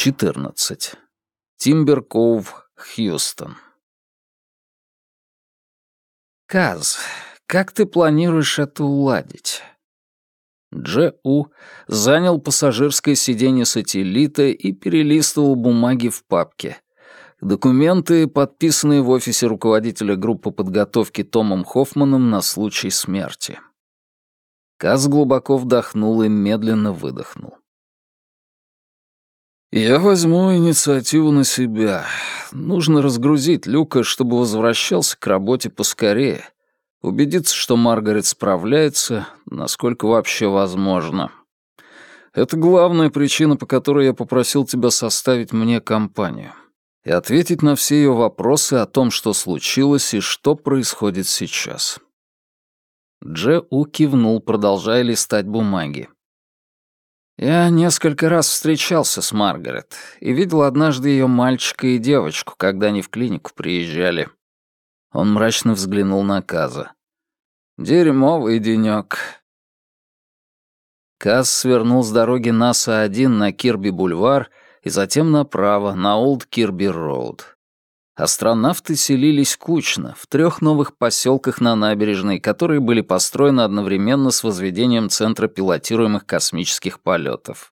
14. Тимбер Коув, Хьюстон. Каз, как ты планируешь это уладить? Дж. У. занял пассажирское сиденье сателлита и перелистывал бумаги в папке. Документы, подписанные в офисе руководителя группы подготовки Томом Хоффманом на случай смерти. Каз глубоко вдохнул и медленно выдохнул. «Я возьму инициативу на себя. Нужно разгрузить Люка, чтобы возвращался к работе поскорее. Убедиться, что Маргарет справляется, насколько вообще возможно. Это главная причина, по которой я попросил тебя составить мне компанию. И ответить на все ее вопросы о том, что случилось и что происходит сейчас». Дже У кивнул, продолжая листать бумаги. Я несколько раз встречался с Маргарет и видел однажды ее мальчика и девочку, когда они в клинику приезжали. Он мрачно взглянул на Каза. «Дерьмовый денёк». Каз свернул с дороги НАСА-1 на Кирби-бульвар и затем направо, на Олд Кирби-роуд. Астронавты селились кучно, в трех новых поселках на набережной, которые были построены одновременно с возведением Центра пилотируемых космических полетов.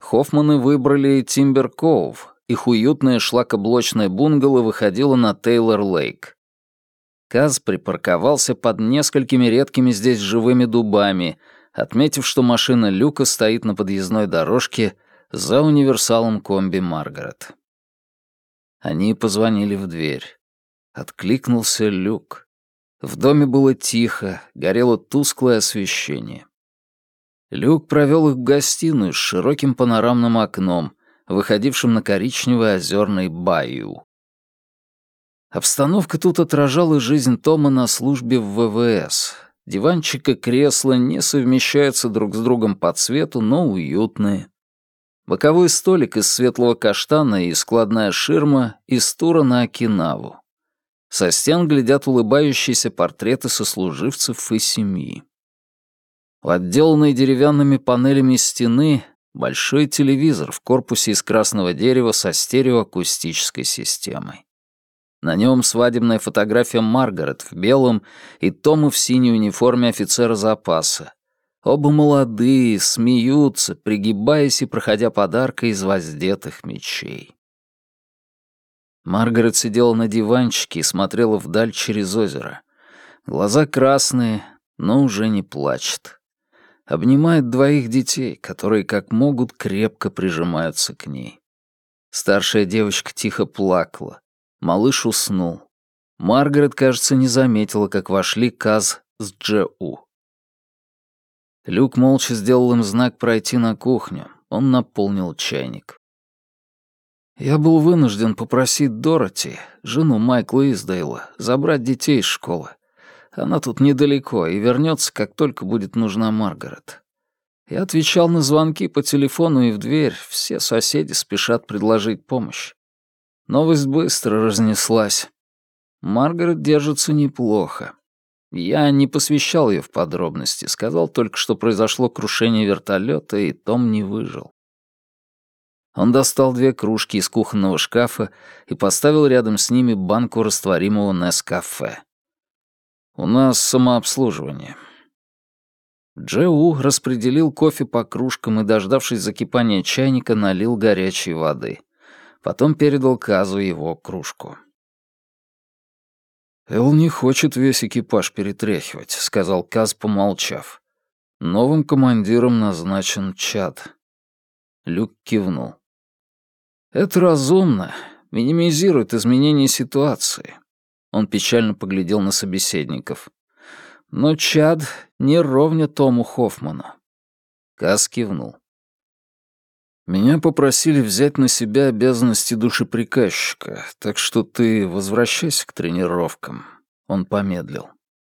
Хоффманы выбрали Тимбер-Коув, их уютное шлакоблочное бунгало выходило на Тейлор-Лейк. Каз припарковался под несколькими редкими здесь живыми дубами, отметив, что машина Люка стоит на подъездной дорожке за универсалом комби Маргарет. Они позвонили в дверь. Откликнулся люк. В доме было тихо, горело тусклое освещение. Люк провел их в гостиную с широким панорамным окном, выходившим на коричневый озерный баю. Обстановка тут отражала жизнь Тома на службе в ВВС. Диванчик и кресло не совмещаются друг с другом по цвету, но уютные. Боковой столик из светлого каштана и складная ширма из тура на Окинаву. Со стен глядят улыбающиеся портреты сослуживцев и семьи. В отделанной деревянными панелями стены большой телевизор в корпусе из красного дерева со стереоакустической системой. На нем свадебная фотография Маргарет в белом и Тома в синей униформе офицера запаса, Оба молодые, смеются, пригибаясь и проходя подарка из воздетых мечей. Маргарет сидела на диванчике и смотрела вдаль через озеро. Глаза красные, но уже не плачет. Обнимает двоих детей, которые как могут крепко прижимаются к ней. Старшая девочка тихо плакала. Малыш уснул. Маргарет, кажется, не заметила, как вошли Каз с Джеу. Люк молча сделал им знак пройти на кухню. Он наполнил чайник. Я был вынужден попросить Дороти, жену Майкла Издейла, забрать детей из школы. Она тут недалеко и вернется, как только будет нужна Маргарет. Я отвечал на звонки по телефону и в дверь. Все соседи спешат предложить помощь. Новость быстро разнеслась. Маргарет держится неплохо. Я не посвящал ее в подробности, сказал только, что произошло крушение вертолета, и Том не выжил. Он достал две кружки из кухонного шкафа и поставил рядом с ними банку растворимого Нескафе. «У нас самообслуживание». Джеу распределил кофе по кружкам и, дождавшись закипания чайника, налил горячей воды. Потом передал Казу его кружку. «Эл не хочет весь экипаж перетряхивать», — сказал Каз, помолчав. «Новым командиром назначен Чад». Люк кивнул. «Это разумно, минимизирует изменение ситуации». Он печально поглядел на собеседников. «Но Чад не ровня Тому Хоффману». Каз кивнул. Меня попросили взять на себя обязанности душеприказчика, так что ты возвращайся к тренировкам. Он помедлил.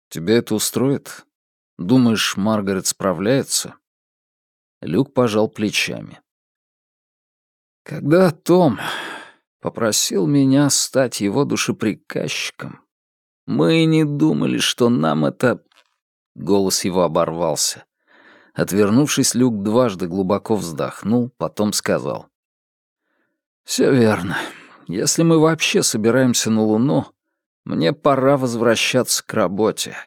Тебя это устроит? Думаешь, Маргарет справляется? Люк пожал плечами. Когда Том попросил меня стать его душеприказчиком, мы не думали, что нам это... Голос его оборвался. Отвернувшись, Люк дважды глубоко вздохнул, потом сказал. Все верно. Если мы вообще собираемся на Луну, мне пора возвращаться к работе.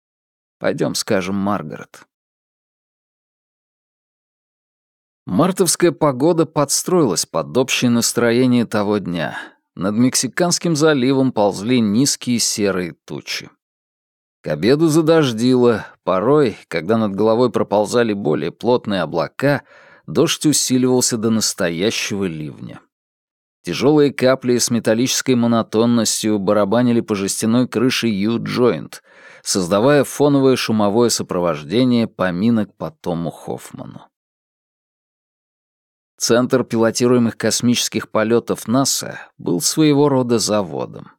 Пойдем скажем Маргарет. Мартовская погода подстроилась под общее настроение того дня. Над Мексиканским заливом ползли низкие серые тучи. К обеду задождило, порой, когда над головой проползали более плотные облака, дождь усиливался до настоящего ливня. Тяжелые капли с металлической монотонностью барабанили по жестяной крыше Ю-Джойнт, создавая фоновое шумовое сопровождение поминок по Тому Хоффману. Центр пилотируемых космических полетов НАСА был своего рода заводом.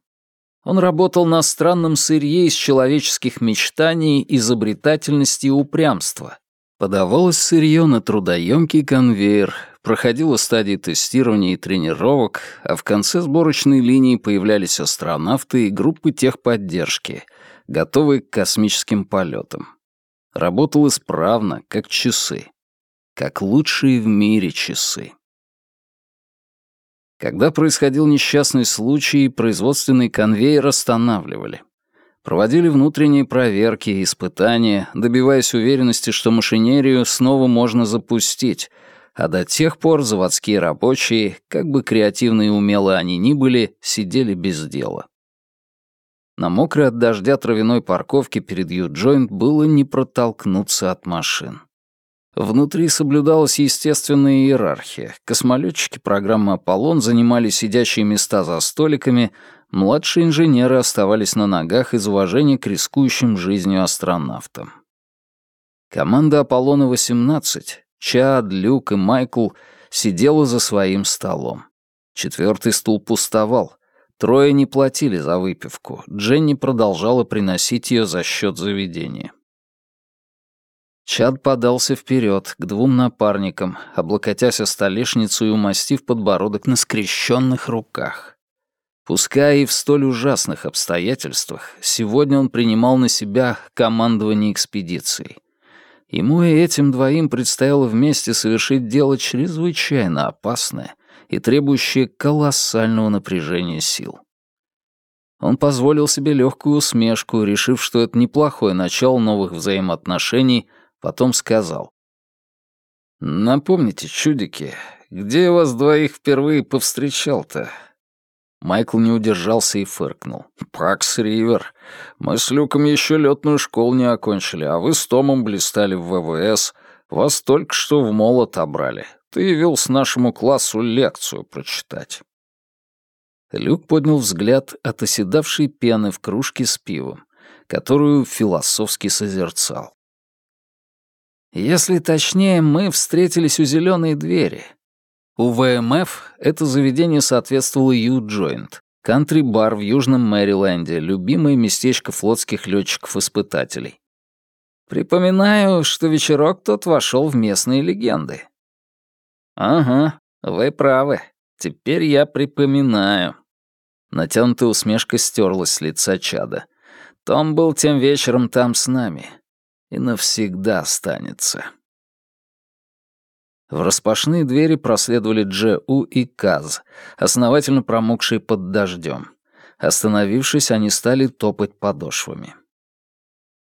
Он работал на странном сырье из человеческих мечтаний, изобретательности и упрямства. Подавалось сырье на трудоемкий конвейер, проходило стадии тестирования и тренировок, а в конце сборочной линии появлялись астронавты и группы техподдержки, готовые к космическим полетам. Работал исправно, как часы. Как лучшие в мире часы. Когда происходил несчастный случай, производственный конвейер останавливали. Проводили внутренние проверки и испытания, добиваясь уверенности, что машинерию снова можно запустить, а до тех пор заводские рабочие, как бы креативны и умелы они ни были, сидели без дела. На мокрой от дождя травяной парковке перед Ю-Джойнт было не протолкнуться от машин. Внутри соблюдалась естественная иерархия. Космолетчики программы «Аполлон» занимали сидящие места за столиками, младшие инженеры оставались на ногах из уважения к рискующим жизнью астронавтам. Команда «Аполлона-18» Чад, Люк и Майкл сидела за своим столом. Четвертый стул пустовал. Трое не платили за выпивку. Дженни продолжала приносить ее за счет заведения. Чад подался вперед к двум напарникам, облокотясь о столешницу и умастив подбородок на скрещенных руках. Пускай и в столь ужасных обстоятельствах, сегодня он принимал на себя командование экспедицией — Ему и этим двоим предстояло вместе совершить дело чрезвычайно опасное и требующее колоссального напряжения сил. Он позволил себе легкую усмешку, решив, что это неплохое начало новых взаимоотношений, потом сказал. «Напомните, чудики, где я вас двоих впервые повстречал-то? Майкл не удержался и фыркнул. «Пакс Ривер. Мы с Люком еще летную школу не окончили, а вы с Томом блистали в ВВС. Вас только что в молот обрали. Ты явился нашему классу лекцию прочитать». Люк поднял взгляд от оседавшей пены в кружке с пивом, которую философски созерцал. «Если точнее, мы встретились у зеленой двери. У ВМФ это заведение соответствовало Ю-Джойнт, кантри-бар в Южном Мэриленде, любимое местечко флотских летчиков-испытателей. Припоминаю, что вечерок тот вошел в местные легенды. Ага, вы правы. Теперь я припоминаю. Натянутая усмешка стерлась с лица чада. Том был тем вечером там с нами. И навсегда останется. В распашные двери проследовали Дже-У и Каз, основательно промокшие под дождем. Остановившись, они стали топать подошвами.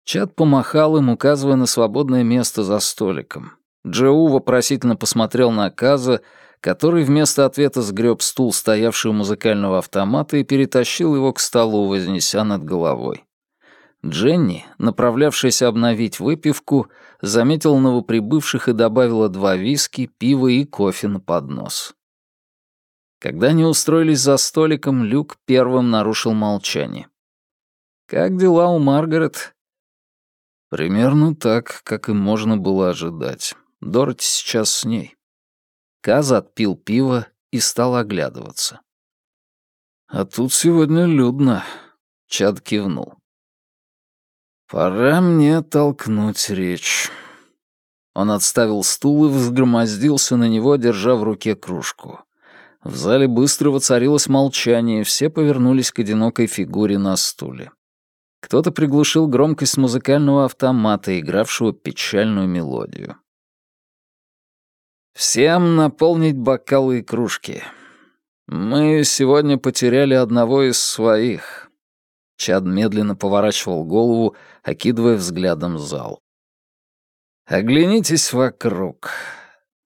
Чад помахал им, указывая на свободное место за столиком. Джоу вопросительно посмотрел на Каза, который вместо ответа сгреб стул, стоявший у музыкального автомата, и перетащил его к столу, вознеся над головой. Дженни, направлявшаяся обновить выпивку, заметила новоприбывших и добавила два виски, пиво и кофе на поднос. Когда они устроились за столиком, Люк первым нарушил молчание. «Как дела у Маргарет?» «Примерно так, как и можно было ожидать. Дороти сейчас с ней». Каз отпил пиво и стал оглядываться. «А тут сегодня людно», — Чад кивнул. «Пора мне толкнуть речь». Он отставил стул и взгромоздился на него, держа в руке кружку. В зале быстро воцарилось молчание, все повернулись к одинокой фигуре на стуле. Кто-то приглушил громкость музыкального автомата, игравшего печальную мелодию. «Всем наполнить бокалы и кружки. «Мы сегодня потеряли одного из своих». Чад медленно поворачивал голову, окидывая взглядом зал. «Оглянитесь вокруг.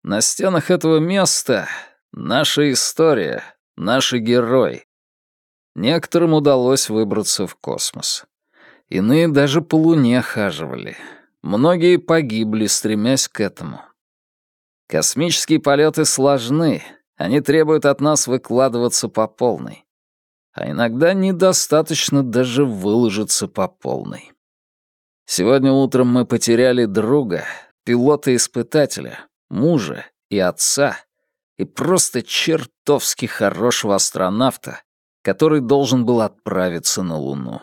На стенах этого места наша история, наши герои. Некоторым удалось выбраться в космос. Иные даже по Луне хаживали. Многие погибли, стремясь к этому. Космические полеты сложны, они требуют от нас выкладываться по полной. А иногда недостаточно даже выложиться по полной. Сегодня утром мы потеряли друга, пилота-испытателя, мужа и отца, и просто чертовски хорошего астронавта, который должен был отправиться на Луну.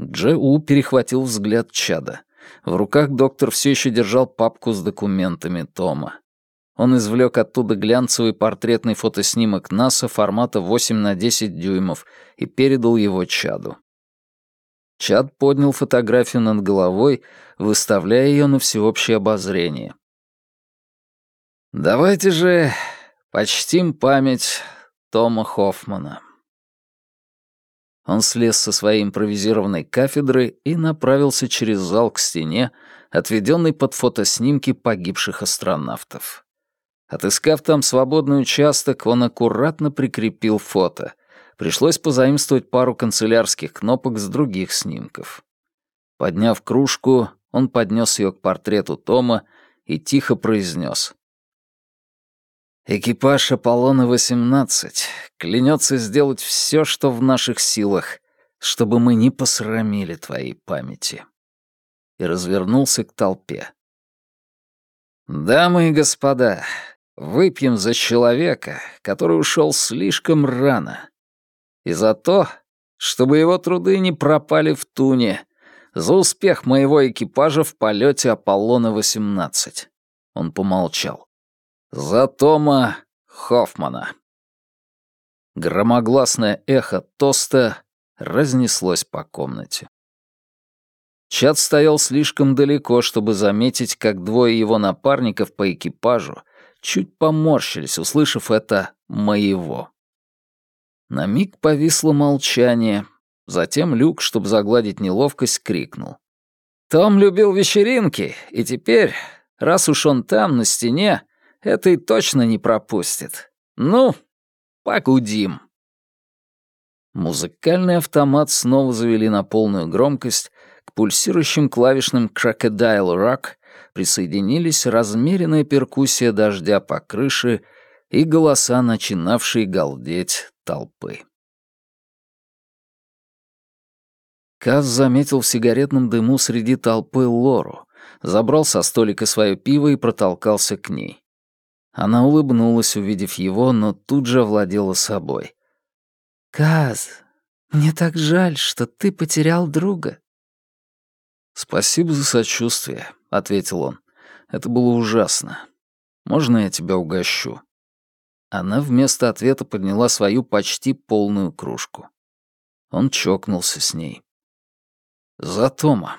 Джеу перехватил взгляд Чада. В руках доктор все еще держал папку с документами Тома. Он извлек оттуда глянцевый портретный фотоснимок НАСА формата 8 на 10 дюймов и передал его Чаду. Чад поднял фотографию над головой, выставляя ее на всеобщее обозрение. «Давайте же почтим память Тома Хоффмана». Он слез со своей импровизированной кафедры и направился через зал к стене, отведенной под фотоснимки погибших астронавтов. Отыскав там свободный участок, он аккуратно прикрепил фото. Пришлось позаимствовать пару канцелярских кнопок с других снимков. Подняв кружку, он поднес ее к портрету Тома и тихо произнес. «Экипаж Аполлона-18 клянется сделать все, что в наших силах, чтобы мы не посрамили твоей памяти». И развернулся к толпе. «Дамы и господа, Выпьем за человека, который ушел слишком рано. И за то, чтобы его труды не пропали в туне, за успех моего экипажа в полете Аполлона-18. Он помолчал. За Тома Хоффмана. Громогласное эхо тоста разнеслось по комнате. Чат стоял слишком далеко, чтобы заметить, как двое его напарников по экипажу — чуть поморщились, услышав это «моего». На миг повисло молчание. Затем Люк, чтобы загладить неловкость, крикнул. «Том любил вечеринки, и теперь, раз уж он там, на стене, это и точно не пропустит. Ну, погудим». Музыкальный автомат снова завели на полную громкость, к пульсирующим клавишным «Crocodile Rock» присоединились размеренная перкуссия дождя по крыше и голоса, начинавшие галдеть толпы. Каз заметил в сигаретном дыму среди толпы Лору, забрал со столика свое пиво и протолкался к ней. Она улыбнулась, увидев его, но тут же овладела собой. «Каз, мне так жаль, что ты потерял друга». «Спасибо за сочувствие», — ответил он. «Это было ужасно. Можно я тебя угощу?» Она вместо ответа подняла свою почти полную кружку. Он чокнулся с ней. «За Тома».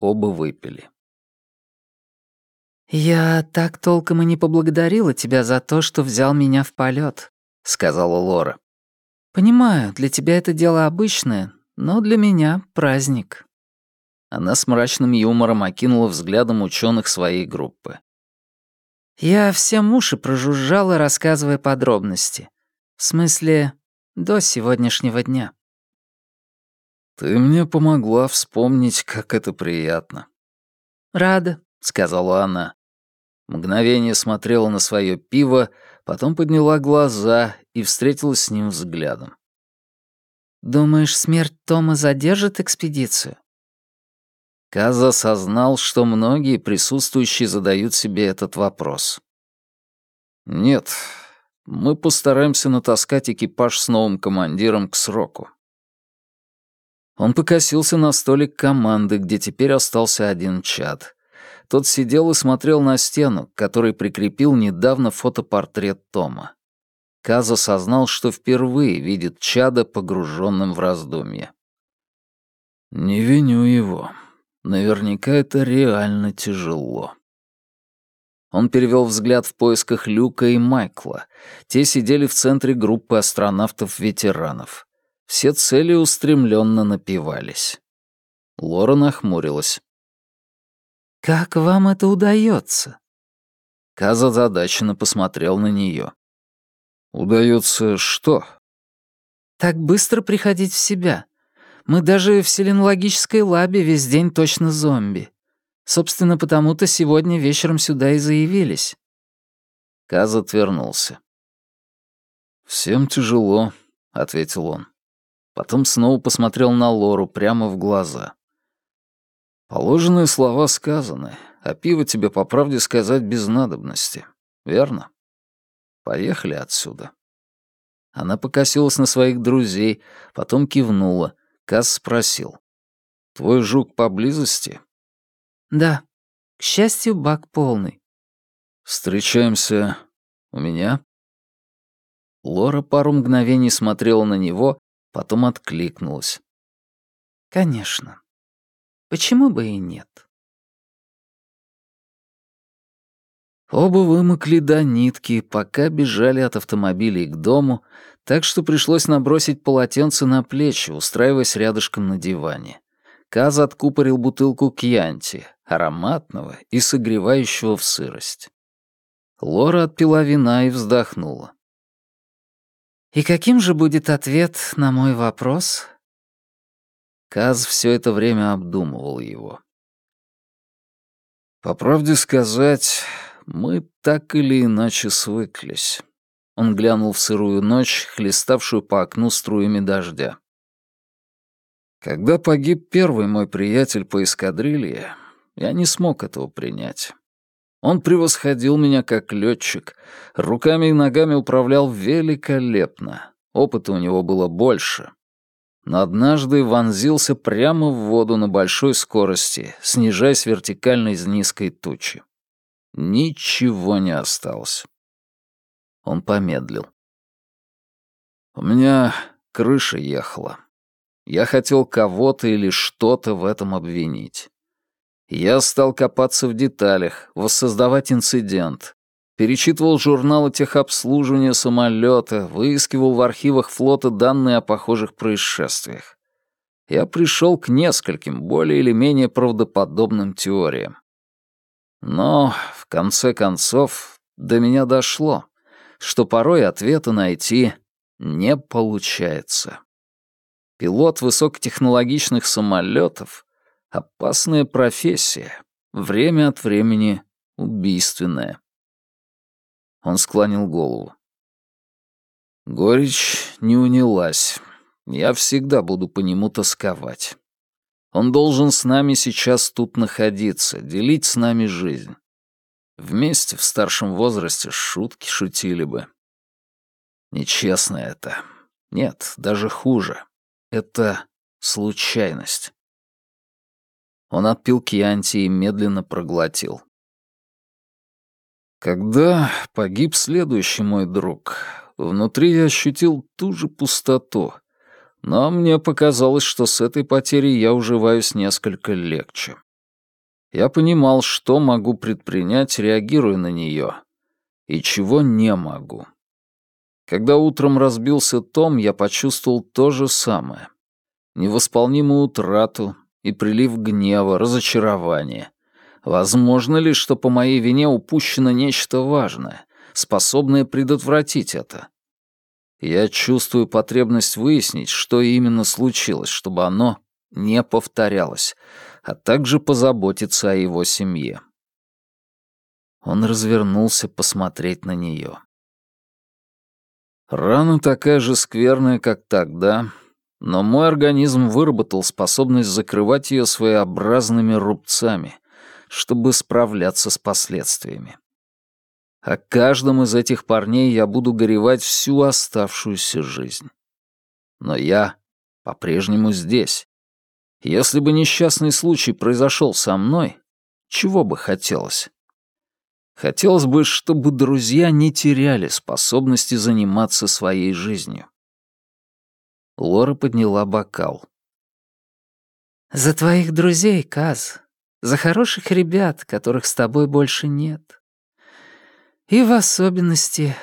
Оба выпили. «Я так толком и не поблагодарила тебя за то, что взял меня в полет, сказала Лора. «Понимаю, для тебя это дело обычное, но для меня праздник». Она с мрачным юмором окинула взглядом ученых своей группы. «Я всем уши прожужжала, рассказывая подробности. В смысле, до сегодняшнего дня». «Ты мне помогла вспомнить, как это приятно». «Рада», — сказала она. Мгновение смотрела на свое пиво, потом подняла глаза и встретилась с ним взглядом. «Думаешь, смерть Тома задержит экспедицию?» Каз осознал, что многие присутствующие задают себе этот вопрос. «Нет, мы постараемся натаскать экипаж с новым командиром к сроку». Он покосился на столик команды, где теперь остался один чад. Тот сидел и смотрел на стену, к которой прикрепил недавно фотопортрет Тома. Каз осознал, что впервые видит чада, погруженным в раздумье. «Не виню его», Наверняка это реально тяжело. Он перевел взгляд в поисках Люка и Майкла. Те сидели в центре группы астронавтов-ветеранов. Все цели устремленно напивались. Лора нахмурилась. «Как вам это удается?» Каза задаченно посмотрел на нее. «Удается что?» «Так быстро приходить в себя. Мы даже в селенологической лабе весь день точно зомби. Собственно, потому-то сегодня вечером сюда и заявились». Каз отвернулся. «Всем тяжело», — ответил он. Потом снова посмотрел на Лору прямо в глаза. «Положенные слова сказаны, а пиво тебе, по правде сказать, без надобности. Верно? Поехали отсюда». Она покосилась на своих друзей, потом кивнула. Каз спросил. «Твой жук поблизости?» «Да. К счастью, бак полный». «Встречаемся у меня?» Лора пару мгновений смотрела на него, потом откликнулась. «Конечно. Почему бы и нет?» Оба вымокли до нитки, пока бежали от автомобилей к дому, так что пришлось набросить полотенце на плечи, устраиваясь рядышком на диване. Каз откупорил бутылку кьянти, ароматного и согревающего в сырость. Лора отпила вина и вздохнула. «И каким же будет ответ на мой вопрос?» Каз все это время обдумывал его. «По правде сказать, мы так или иначе свыклись». Он глянул в сырую ночь, хлеставшую по окну струями дождя. Когда погиб первый мой приятель по эскадрилье, я не смог этого принять. Он превосходил меня как летчик, руками и ногами управлял великолепно. Опыта у него было больше. Но однажды вонзился прямо в воду на большой скорости, снижаясь вертикально из низкой тучи. Ничего не осталось. Он помедлил. У меня крыша ехала. Я хотел кого-то или что-то в этом обвинить. Я стал копаться в деталях, воссоздавать инцидент. Перечитывал журналы техобслуживания самолета, выискивал в архивах флота данные о похожих происшествиях. Я пришел к нескольким более или менее правдоподобным теориям. Но, в конце концов, до меня дошло, что порой ответа найти не получается. Пилот высокотехнологичных самолетов — опасная профессия, время от времени убийственная. Он склонил голову. Горечь не унялась. Я всегда буду по нему тосковать. Он должен с нами сейчас тут находиться, делить с нами жизнь. Вместе в старшем возрасте шутки шутили бы. Нечестно это. Нет, даже хуже. Это случайность. Он отпил кьянти и медленно проглотил. Когда погиб следующий мой друг, внутри я ощутил ту же пустоту, но мне показалось, что с этой потерей я уживаюсь несколько легче. Я понимал, что могу предпринять, реагируя на нее, и чего не могу. Когда утром разбился Том, я почувствовал то же самое. Невосполнимую утрату и прилив гнева, разочарования. Возможно ли, что по моей вине упущено нечто важное, способное предотвратить это? Я чувствую потребность выяснить, что именно случилось, чтобы оно не повторялось, а также позаботиться о его семье. Он развернулся посмотреть на нее. Рана такая же скверная, как тогда, но мой организм выработал способность закрывать ее своеобразными рубцами, чтобы справляться с последствиями. О каждом из этих парней я буду горевать всю оставшуюся жизнь. Но я по-прежнему здесь. Если бы несчастный случай произошел со мной, чего бы хотелось? Хотелось бы, чтобы друзья не теряли способности заниматься своей жизнью. Лора подняла бокал. «За твоих друзей, Каз. За хороших ребят, которых с тобой больше нет. И в особенности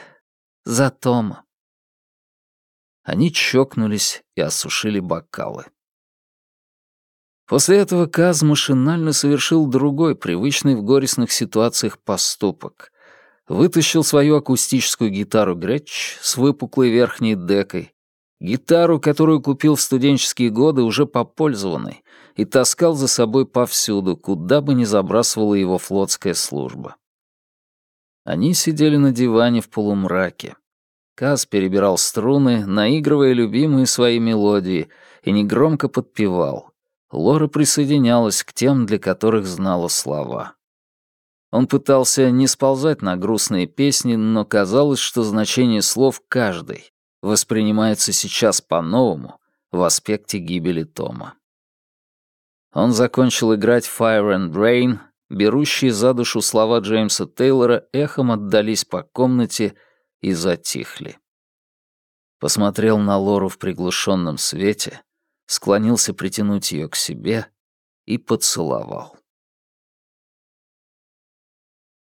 за Тома. Они чокнулись и осушили бокалы. После этого Каз машинально совершил другой, привычный в горестных ситуациях поступок. Вытащил свою акустическую гитару Гретч с выпуклой верхней декой, гитару, которую купил в студенческие годы, уже попользованной, и таскал за собой повсюду, куда бы ни забрасывала его флотская служба. Они сидели на диване в полумраке. Каз перебирал струны, наигрывая любимые свои мелодии, и негромко подпевал, Лора присоединялась к тем, для которых знала слова. Он пытался не сползать на грустные песни, но казалось, что значение слов каждой воспринимается сейчас по-новому в аспекте гибели Тома. Он закончил играть «Fire and Rain», берущие за душу слова Джеймса Тейлора эхом отдались по комнате и затихли. Посмотрел на Лору в приглушенном свете, склонился притянуть ее к себе и поцеловал.